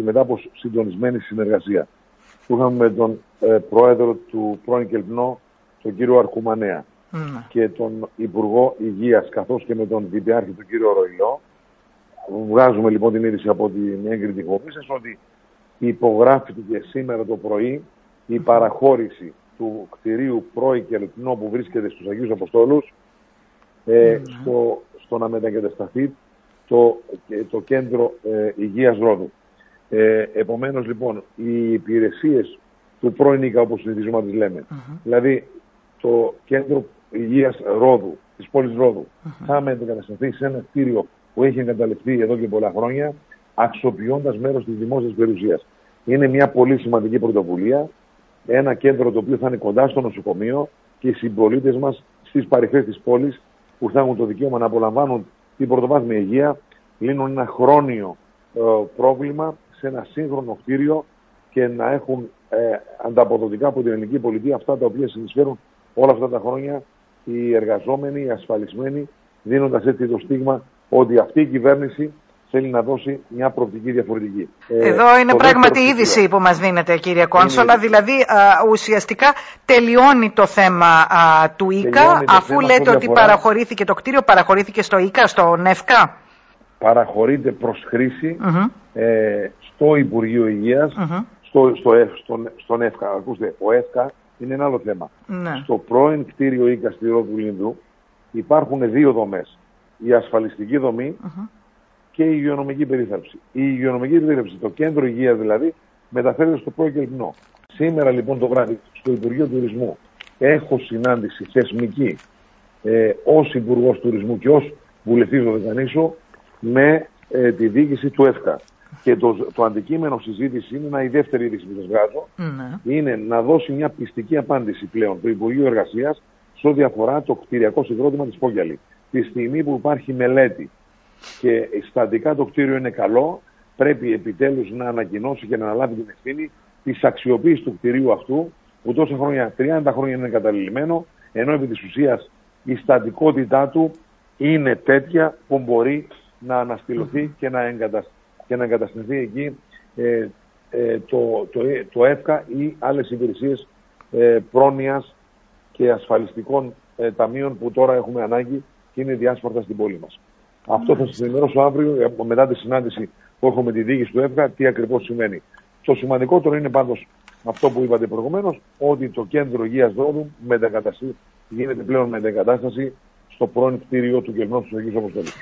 και μετά από συντονισμένη συνεργασία που είχαμε με τον ε, πρόεδρο του πρώην Κελπνό, τον κύριο Αρκουμανέα Ναι. και τον Υπουργό Υγείας καθώς και με τον Διπιάρχη τον κύριο Ροϊλό. Βγάζουμε λοιπόν την είδηση από την έγκριτη κοπή σας ότι υπογράφηκε σήμερα το πρωί η παραχώρηση του κτηρίου πρώην Κελπνό που βρίσκεται στους Αγίους Αποστόλους ε, στο, στο να μετακατασταθεί το, και- το κέντρο ε, υγείας Ρόδου. Ε, επομένως λοιπόν οι υπηρεσίες του πρώην ΙΚΑ όπως συνηθίζουμε να τις λέμε, δηλαδή το κέντρο υγείας Ρόδου, της πόλης Ρόδου, θα μετακατασταθεί σε ένα κτίριο που έχει εγκαταλειφθεί εδώ και πολλά χρόνια, αξιοποιώντας μέρος της δημόσιας περιουσίας. Είναι μια πολύ σημαντική πρωτοβουλία, ένα κέντρο το οποίο θα είναι κοντά στο νοσοκομείο και οι συμπολίτες μας στις παρυφές της πόλης που θα έχουν το δικαίωμα να απολαμβάνουν την πρωτοβάθμια υγεία, λύνουν ένα χρόνιο ε, πρόβλημα σε ένα σύγχρονο κτίριο και να έχουν ε, ανταποδοτικά από την ελληνική πολιτεία αυτά τα οποία συνεισφέρουν όλα αυτά τα χρόνια οι εργαζόμενοι, οι ασφαλισμένοι, δίνοντας έτσι το στίγμα ότι αυτή η κυβέρνηση θέλει να δώσει μια προοπτική διαφορετική. Ε, Εδώ είναι το πράγματι δεύτερο είδηση στοιχείο. που μας δίνεται κύριε Κόνσολα, είδηση. δηλαδή α, ουσιαστικά τελειώνει το θέμα α, του ΙΚΑ Τελειώνει το αφού θέμα, λέτε αυτό ότι διαφορά. παραχωρήθηκε το κτίριο, παραχωρήθηκε στο ΙΚΑ, στο ΝΕΦΚΑ; Παραχωρείται προς χρήση Μμμ. ε, στο Υπουργείο Υγείας, Μμμ. στο, στο, ΕΦ- στον, στον ΕΦΚΑ. Ακούστε, ο ΕΦΚΑ είναι ένα άλλο θέμα. Ναι. Στο πρώην κτίριο Ίκα στη Ρόδου Λίνδου υπάρχουν δύο δομές. Η ασφαλιστική δομή και η υγειονομική περίθαλψη. Η υγειονομική περίθαλψη, το κέντρο υγείας δηλαδή, μεταφέρεται στο πρώην Κελπνό. Σήμερα λοιπόν το βράδυ στο Υπουργείο Τουρισμού έχω συνάντηση θεσμική ε, ως Υπουργός Τουρισμού και ως Βουλευτής Δωδεκανήσου με ε, τη διοίκηση του ΕΦΚΑ. Και το, το αντικείμενο συζήτηση είναι ένα, η δεύτερη είδηση που σας βγάζω, Ναι. είναι να δώσει μια πιστική απάντηση πλέον το Υπουργείο Εργασίας σε ό,τι αφορά το κτηριακό συγκρότημα της Πόγκιαλη. Τη στιγμή που υπάρχει μελέτη και στατικά το κτίριο είναι καλό, πρέπει επιτέλους να ανακοινώσει και να αναλάβει την ευθύνη της αξιοποίησης του κτηρίου αυτού, που τόσα χρόνια, 30 χρόνια είναι καταλημμένο, ενώ επί της ουσίας η στατικότητά του είναι τέτοια που μπορεί να αναστηλωθεί και να, εγκατασ... και να εγκαταστηθεί εκεί ε, ε, το, το, το ΕΦΚΑ ή άλλες υπηρεσίες ε, πρόνοιας και ασφαλιστικών ε, ταμείων που τώρα έχουμε ανάγκη και είναι διάσπαρτα στην πόλη μας. Αυτό θα σας ενημερώσω αύριο ε, μετά τη συνάντηση που έχω με τη διοίκηση του ΕΦΚΑ τι ακριβώς σημαίνει. Το σημαντικότερο είναι πάντως αυτό που είπατε προηγουμένως ότι το κέντρο υγείας Δόδου μετακαταστεί, γίνεται πλέον μετακατάσταση στο πρώην κτίριο του Κελνού του Αγίου Αποστολής.